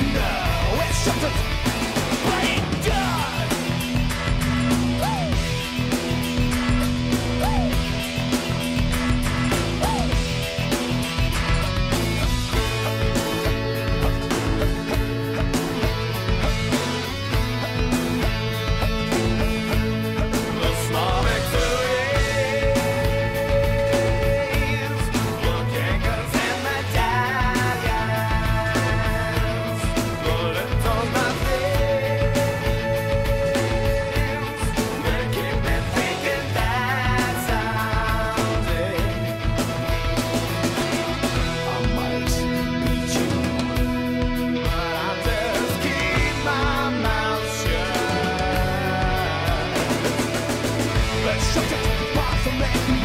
No, it's just a plain Shut apart from me.